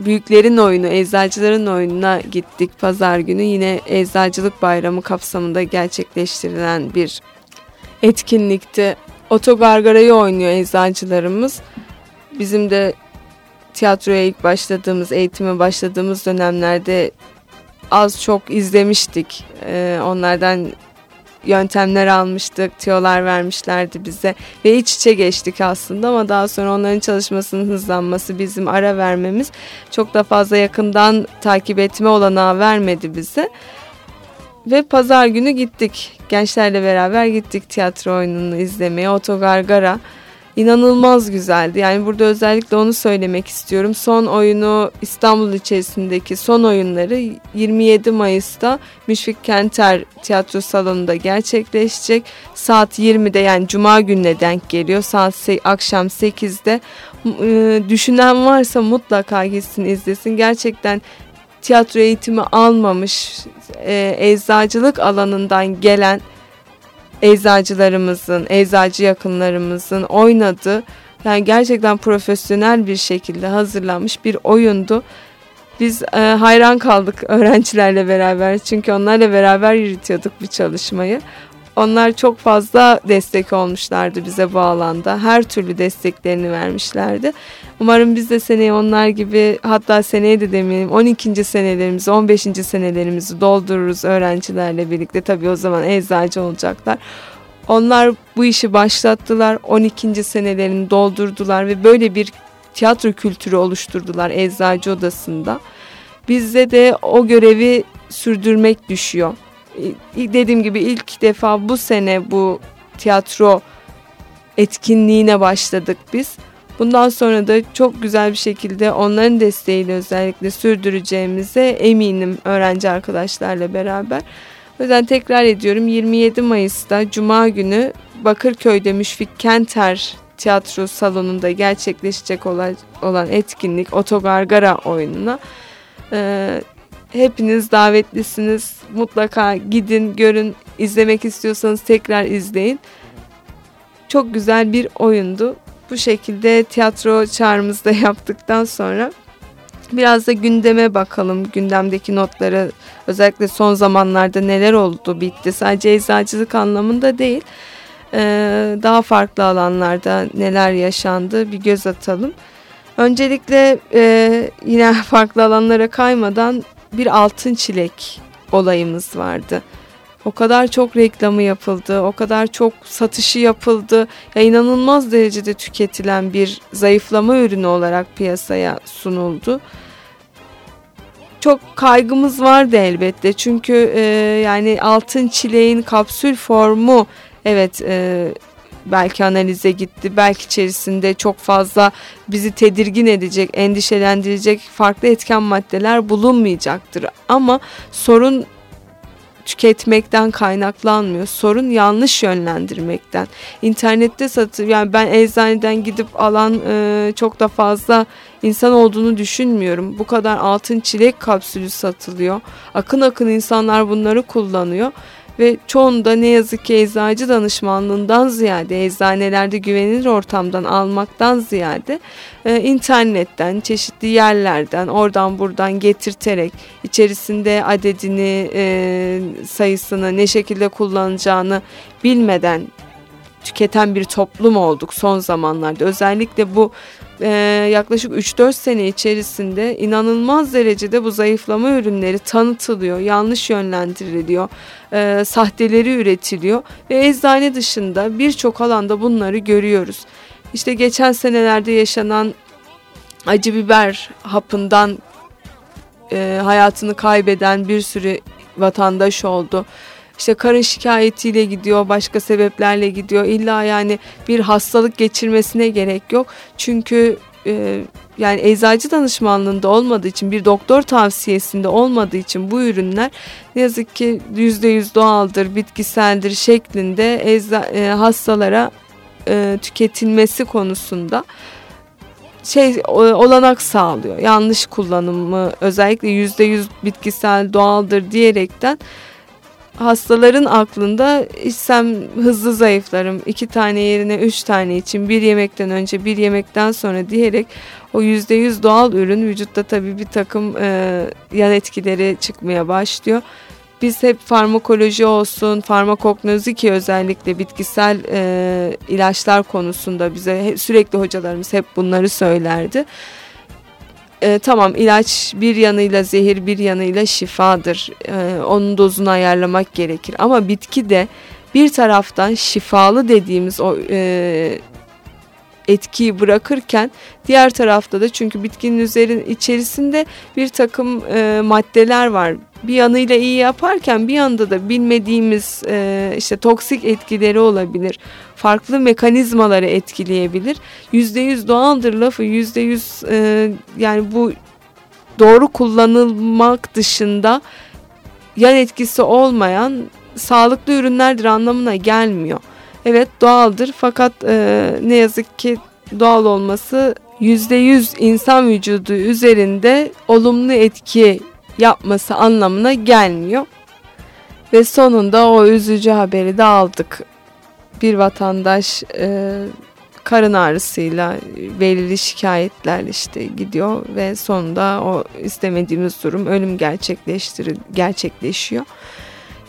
büyüklerin oyunu, eczacıların oyununa gittik pazar günü. Yine Eczacılık Bayramı kapsamında gerçekleştirilen bir etkinlikte. Otogargarayı oynuyor eczacılarımız. Bizim de tiyatroya ilk başladığımız, eğitime başladığımız dönemlerde az çok izlemiştik. Ee, onlardan yöntemler almıştık, tiyolar vermişlerdi bize ve iç içe geçtik aslında ama daha sonra onların çalışmasının hızlanması, bizim ara vermemiz çok da fazla yakından takip etme olanağı vermedi bize. Ve pazar günü gittik. Gençlerle beraber gittik tiyatro oyununu izlemeye. Otogargara inanılmaz güzeldi. Yani burada özellikle onu söylemek istiyorum. Son oyunu İstanbul içerisindeki son oyunları 27 Mayıs'ta Müşfik Kenter Tiyatro Salonu'nda gerçekleşecek. Saat 20'de yani Cuma gününe denk geliyor. Saat akşam 8'de. Ee, düşünen varsa mutlaka gitsin izlesin. Gerçekten tiyatro eğitimi almamış, e, eczacılık alanından gelen eczacılarımızın, eczacı yakınlarımızın oynadığı yani gerçekten profesyonel bir şekilde hazırlanmış bir oyundu. Biz e, hayran kaldık öğrencilerle beraber çünkü onlarla beraber yürütüyorduk bu çalışmayı. Onlar çok fazla destek olmuşlardı bize bu alanda. Her türlü desteklerini vermişlerdi. Umarım biz de seneye onlar gibi hatta seneye de demeyelim 12. senelerimizi 15. senelerimizi doldururuz öğrencilerle birlikte. Tabii o zaman eczacı olacaklar. Onlar bu işi başlattılar. 12. senelerini doldurdular ve böyle bir tiyatro kültürü oluşturdular eczacı odasında. Bizde de o görevi sürdürmek düşüyor. Dediğim gibi ilk defa bu sene bu tiyatro etkinliğine başladık biz. Bundan sonra da çok güzel bir şekilde onların desteğiyle özellikle sürdüreceğimize eminim öğrenci arkadaşlarla beraber. O yüzden tekrar ediyorum 27 Mayıs'ta Cuma günü Bakırköy'de Müşfik Kenter tiyatro salonunda gerçekleşecek olan, etkinlik Otogargara oyununa hepiniz davetlisiniz. Mutlaka gidin, görün, izlemek istiyorsanız tekrar izleyin. Çok güzel bir oyundu. Bu şekilde tiyatro çağrımızda yaptıktan sonra biraz da gündeme bakalım. Gündemdeki notları özellikle son zamanlarda neler oldu bitti. Sadece eczacılık anlamında değil. Daha farklı alanlarda neler yaşandı bir göz atalım. Öncelikle yine farklı alanlara kaymadan bir altın çilek olayımız vardı. O kadar çok reklamı yapıldı, o kadar çok satışı yapıldı. Ya inanılmaz derecede tüketilen bir zayıflama ürünü olarak piyasaya sunuldu. Çok kaygımız vardı elbette çünkü e, yani altın çileğin kapsül formu evet e, belki analize gitti. Belki içerisinde çok fazla bizi tedirgin edecek, endişelendirecek farklı etken maddeler bulunmayacaktır. Ama sorun tüketmekten kaynaklanmıyor. Sorun yanlış yönlendirmekten. İnternette satır yani ben eczaneden gidip alan e, çok da fazla insan olduğunu düşünmüyorum. Bu kadar altın çilek kapsülü satılıyor. Akın akın insanlar bunları kullanıyor ve çoğunda ne yazık ki eczacı danışmanlığından ziyade eczanelerde güvenilir ortamdan almaktan ziyade e, internetten çeşitli yerlerden oradan buradan getirterek içerisinde adedini e, sayısını ne şekilde kullanacağını bilmeden tüketen bir toplum olduk son zamanlarda. Özellikle bu e, yaklaşık 3-4 sene içerisinde inanılmaz derecede bu zayıflama ürünleri tanıtılıyor, yanlış yönlendiriliyor, e, sahteleri üretiliyor ve eczane dışında birçok alanda bunları görüyoruz. İşte geçen senelerde yaşanan acı biber hapından e, hayatını kaybeden bir sürü vatandaş oldu işte karın şikayetiyle gidiyor, başka sebeplerle gidiyor. İlla yani bir hastalık geçirmesine gerek yok. Çünkü e, yani eczacı danışmanlığında olmadığı için bir doktor tavsiyesinde olmadığı için bu ürünler ne yazık ki %100 doğaldır, bitkiseldir şeklinde ecza, e, hastalara e, tüketilmesi konusunda şey olanak sağlıyor. Yanlış kullanımı özellikle %100 bitkisel doğaldır diyerekten hastaların aklında içsem hızlı zayıflarım iki tane yerine üç tane için bir yemekten önce bir yemekten sonra diyerek o yüzde yüz doğal ürün vücutta tabii bir takım e, yan etkileri çıkmaya başlıyor. Biz hep farmakoloji olsun, farmakognozi ki özellikle bitkisel e, ilaçlar konusunda bize sürekli hocalarımız hep bunları söylerdi e, tamam ilaç bir yanıyla zehir bir yanıyla şifadır. E, onun dozunu ayarlamak gerekir. Ama bitki de bir taraftan şifalı dediğimiz o e, etkiyi bırakırken diğer tarafta da çünkü bitkinin üzerin içerisinde bir takım e, maddeler var. Bir yanıyla iyi yaparken bir yanda da bilmediğimiz e, işte toksik etkileri olabilir. Farklı mekanizmaları etkileyebilir. Yüzde yüz doğaldır lafı yüzde yüz e, yani bu doğru kullanılmak dışında yan etkisi olmayan sağlıklı ürünlerdir anlamına gelmiyor. Evet doğaldır fakat e, ne yazık ki doğal olması %100 insan vücudu üzerinde olumlu etki yapması anlamına gelmiyor. Ve sonunda o üzücü haberi de aldık. Bir vatandaş e, karın ağrısıyla belirli şikayetler işte gidiyor ve sonunda o istemediğimiz durum ölüm gerçekleştir gerçekleşiyor.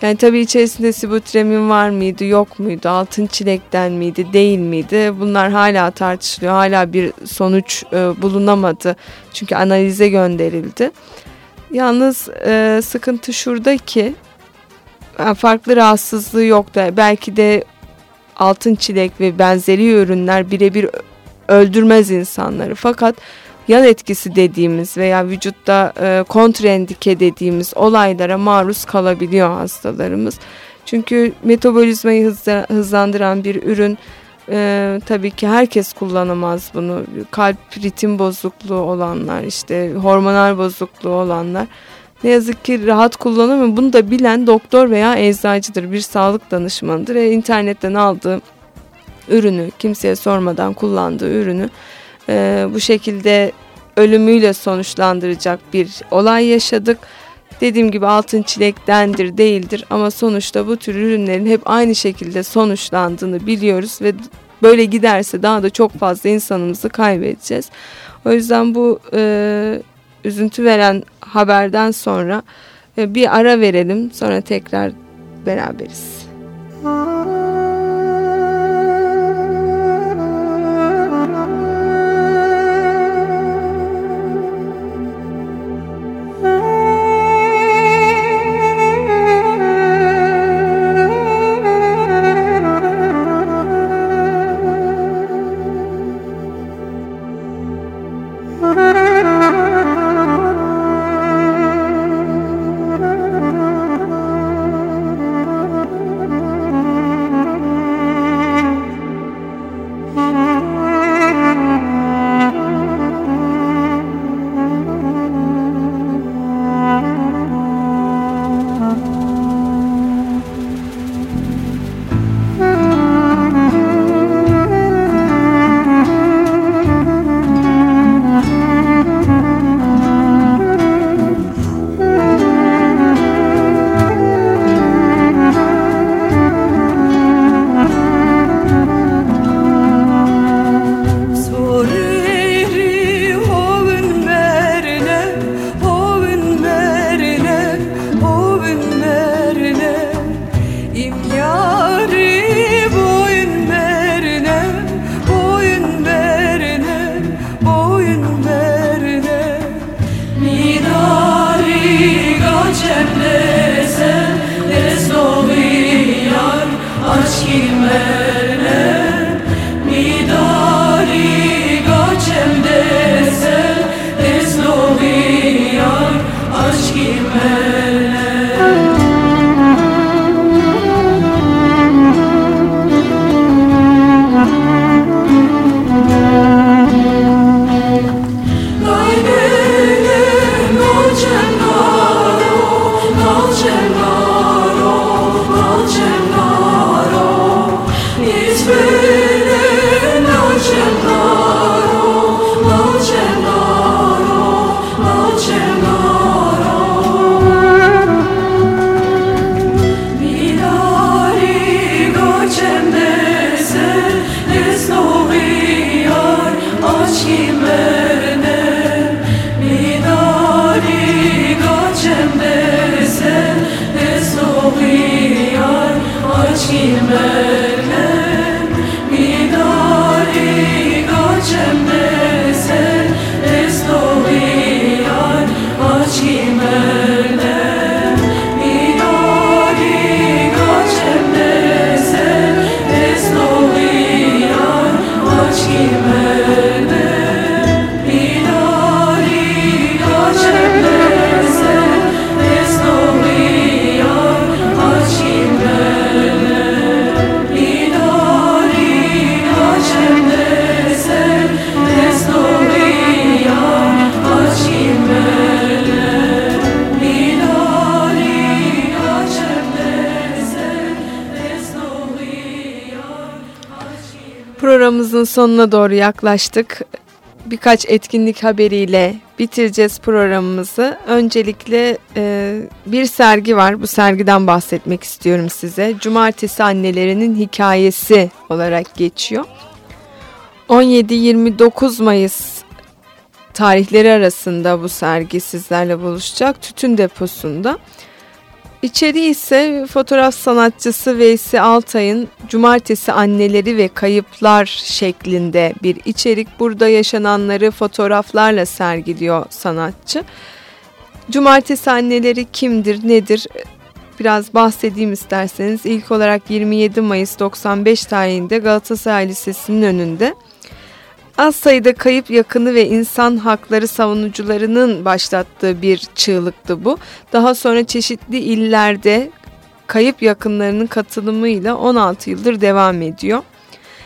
Yani tabii içerisinde sibutremin var mıydı, yok muydu, altın çilekten miydi, değil miydi? Bunlar hala tartışılıyor. Hala bir sonuç e, bulunamadı. Çünkü analize gönderildi. Yalnız e, sıkıntı şurada ki yani farklı rahatsızlığı yok da belki de altın çilek ve benzeri ürünler birebir öldürmez insanları. Fakat yan etkisi dediğimiz veya vücutta e, kontraindike dediğimiz olaylara maruz kalabiliyor hastalarımız. Çünkü metabolizmayı hızla, hızlandıran bir ürün e, tabii ki herkes kullanamaz bunu. Kalp ritim bozukluğu olanlar işte hormonal bozukluğu olanlar ne yazık ki rahat kullanamıyor. Bunu da bilen doktor veya eczacıdır, bir sağlık danışmanıdır. E, internetten aldığı ürünü kimseye sormadan kullandığı ürünü e, bu şekilde ölümüyle sonuçlandıracak bir olay yaşadık. Dediğim gibi altın çilektendir değildir ama sonuçta bu tür ürünlerin hep aynı şekilde sonuçlandığını biliyoruz ve böyle giderse daha da çok fazla insanımızı kaybedeceğiz. O yüzden bu e, üzüntü veren haberden sonra e, bir ara verelim sonra tekrar beraberiz. Müzik programımızın sonuna doğru yaklaştık. Birkaç etkinlik haberiyle bitireceğiz programımızı. Öncelikle e, bir sergi var. Bu sergiden bahsetmek istiyorum size. Cumartesi Annelerinin Hikayesi olarak geçiyor. 17-29 Mayıs tarihleri arasında bu sergi sizlerle buluşacak. Tütün deposunda. İçeriği ise fotoğraf sanatçısı Veysi Altay'ın Cumartesi Anneleri ve Kayıplar şeklinde bir içerik. Burada yaşananları fotoğraflarla sergiliyor sanatçı. Cumartesi Anneleri kimdir, nedir? Biraz bahsedeyim isterseniz. İlk olarak 27 Mayıs 95 tarihinde Galatasaray Lisesi'nin önünde az sayıda kayıp yakını ve insan hakları savunucularının başlattığı bir çığlıktı bu. Daha sonra çeşitli illerde kayıp yakınlarının katılımıyla 16 yıldır devam ediyor.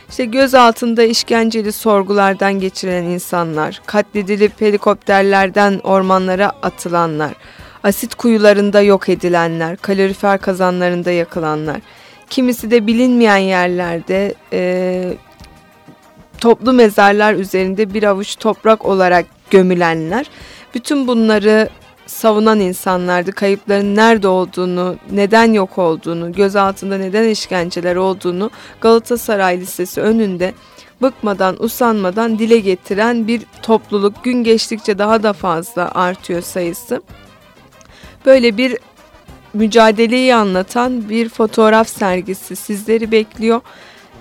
İşte göz altında işkenceli sorgulardan geçirilen insanlar, katledilip helikopterlerden ormanlara atılanlar, asit kuyularında yok edilenler, kalorifer kazanlarında yakılanlar, kimisi de bilinmeyen yerlerde e, toplu mezarlar üzerinde bir avuç toprak olarak gömülenler. Bütün bunları savunan insanlardı. Kayıpların nerede olduğunu, neden yok olduğunu, gözaltında neden işkenceler olduğunu Galatasaray Lisesi önünde bıkmadan, usanmadan dile getiren bir topluluk gün geçtikçe daha da fazla artıyor sayısı. Böyle bir mücadeleyi anlatan bir fotoğraf sergisi sizleri bekliyor.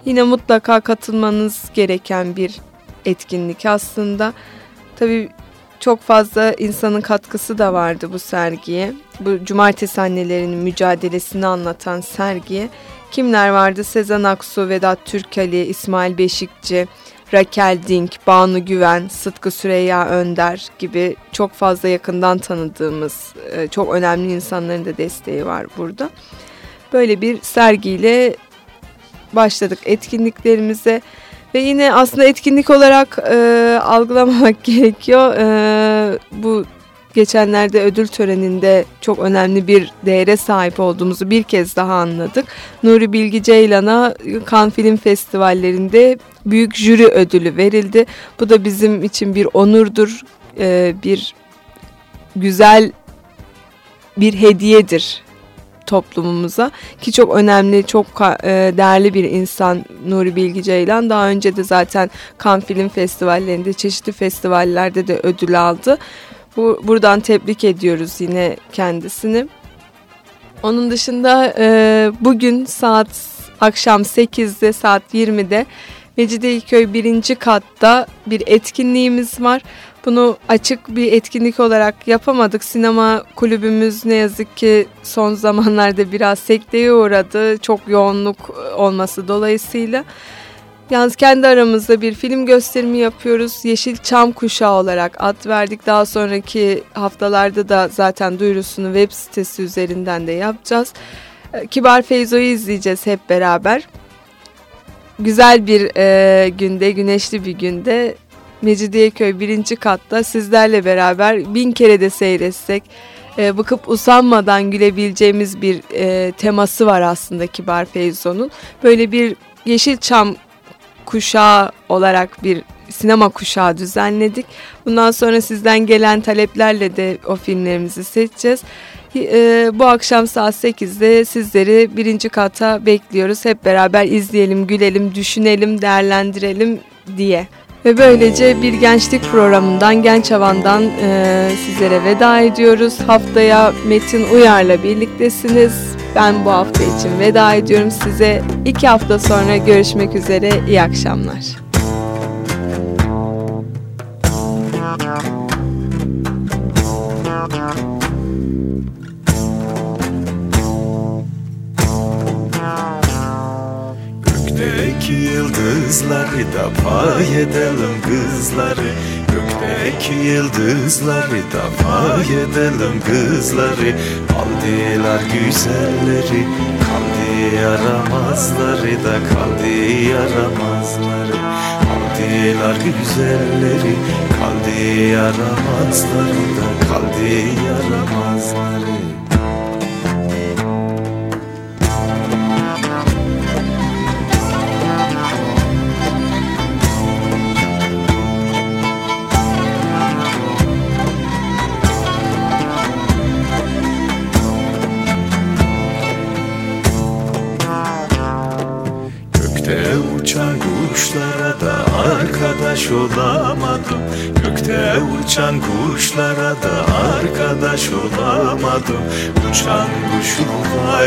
Yine mutlaka katılmanız gereken bir etkinlik aslında. Tabii çok fazla insanın katkısı da vardı bu sergiye. Bu cumartesi annelerinin mücadelesini anlatan sergiye. Kimler vardı? Sezen Aksu, Vedat Türkali, İsmail Beşikçi, Rakel Dink, Banu Güven, Sıtkı Süreyya Önder gibi çok fazla yakından tanıdığımız e, çok önemli insanların da desteği var burada. Böyle bir sergiyle başladık etkinliklerimize ve yine aslında etkinlik olarak e, algılamamak gerekiyor. E, bu geçenlerde ödül töreninde çok önemli bir değere sahip olduğumuzu bir kez daha anladık. Nuri Bilgi Ceylan'a Cannes Film Festivallerinde büyük jüri ödülü verildi. Bu da bizim için bir onurdur, e, bir güzel bir hediyedir toplumumuza ki çok önemli, çok e, değerli bir insan Nuri Bilgi Ceylan. Daha önce de zaten Cannes Film Festivallerinde, çeşitli festivallerde de ödül aldı. Bu, buradan tebrik ediyoruz yine kendisini. Onun dışında e, bugün saat akşam 8'de saat 20'de Mecidiyeköy birinci katta bir etkinliğimiz var. Bunu açık bir etkinlik olarak yapamadık. Sinema kulübümüz ne yazık ki son zamanlarda biraz sekteye uğradı. Çok yoğunluk olması dolayısıyla. Yalnız kendi aramızda bir film gösterimi yapıyoruz. Yeşil Çam Kuşağı olarak ad verdik. Daha sonraki haftalarda da zaten duyurusunu web sitesi üzerinden de yapacağız. Kibar Feyzo'yu izleyeceğiz hep beraber. Güzel bir e, günde, güneşli bir günde Mecidiyeköy birinci katta sizlerle beraber bin kere de seyretsek e, bıkıp usanmadan gülebileceğimiz bir e, teması var aslında Kibar Feyzo'nun. Böyle bir Yeşilçam kuşağı olarak bir sinema kuşağı düzenledik. Bundan sonra sizden gelen taleplerle de o filmlerimizi seçeceğiz. E, bu akşam saat 8'de sizleri birinci kata bekliyoruz. Hep beraber izleyelim, gülelim, düşünelim, değerlendirelim diye. Ve böylece bir gençlik programından Genç Havan'dan e, sizlere veda ediyoruz. Haftaya Metin Uyar'la birliktesiniz. Ben bu hafta için veda ediyorum size. iki hafta sonra görüşmek üzere. İyi akşamlar. Yıldızları da pay edelim kızları. Gökteki yıldızları da pay edelim kızları. Kaldılar güzelleri Kaldı yaramazları da kaldı yaramazları. Kaldılar güzelleri Kaldı yaramazları da kaldı yaramazları olamadım. Gökte uçan kuşlara da arkadaş olamadım. Uçan kuş yuva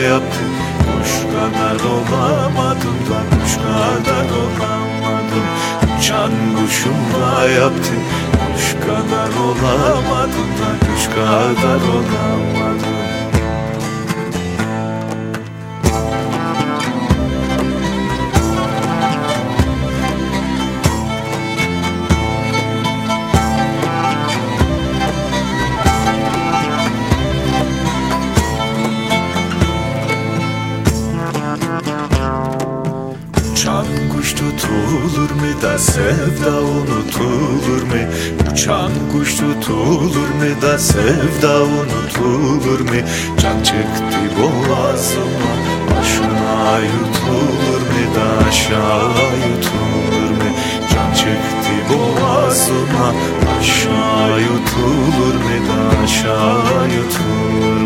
Kuş kadar olamadım. Da kuş kadar olamadım. Uçan kuş yuva Kuş kadar olamadım. Da kuş kadar olamadım sevda unutulur mu? Uçan kuş tutulur mu da sevda unutulur mu? Can çıktı boğazıma başına yutulur mu da aşağı yutulur mu? Can çıktı boğazıma aşağı yutulur mu da aşağı yutulur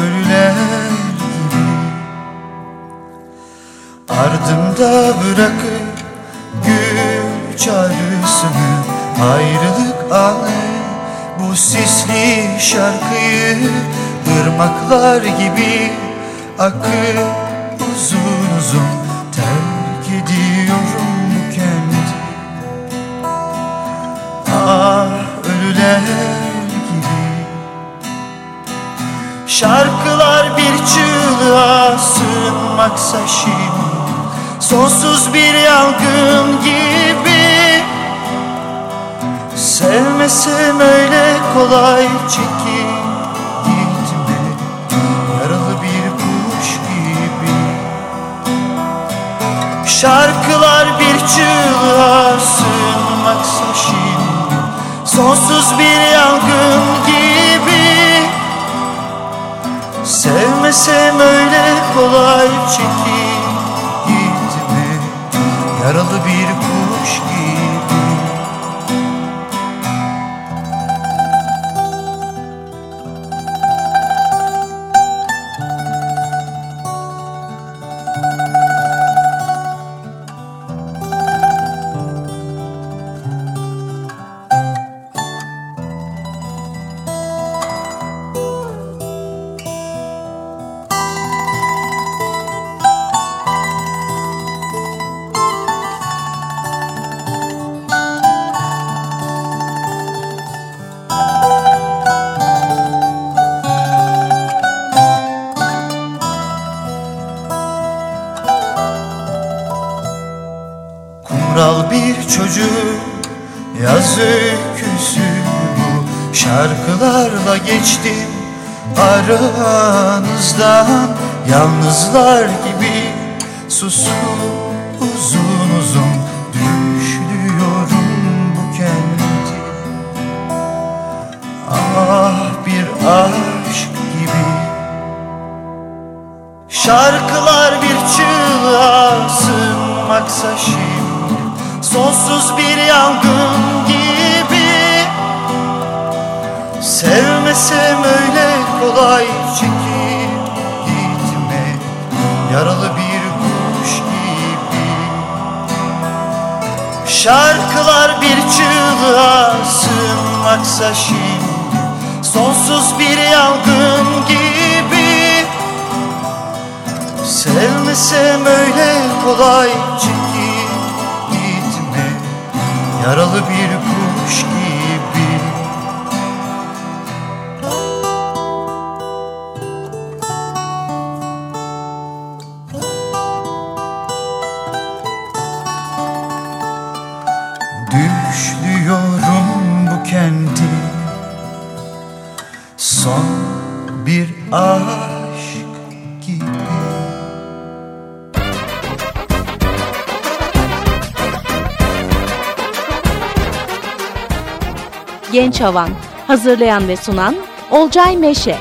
ölüler gibi. Ardımda bırakıp güç çağrısını Ayrılık anı. Bu sisli şarkıyı ırmaklar gibi akıp uzun uzun terk ediyorum bu kenti Ah ölüler Şarkılar bir çığlığa sığınmaksa şimdi Sonsuz bir yangın gibi. Sevmesem öyle kolay çekip gitme Yaralı bir kuş gibi. Şarkılar bir çığlığa sığınmaksa şimdi Sonsuz bir yangın gibi Sevmesem öyle kolay çekip gitme Yaralı bir kuş bir çocuk Yaz öyküsü bu. Şarkılarla geçtim aranızdan. Yalnızlar gibi susup uzun uzun Düşlüyorum bu kenti. Ah bir aşk gibi. Şarkılar bir çığlığa sığınmaksa şimdi Sonsuz bir yangın gibi. Sevmesem öyle kolay çekip gitme Yaralı bir kuş gibi. Şarkılar bir çığlığa sığınmaksa şimdi. Sonsuz bir yangın gibi. Sevmesem öyle kolay çekip Yaralı bir Genç Havan Hazırlayan ve sunan Olcay Meşe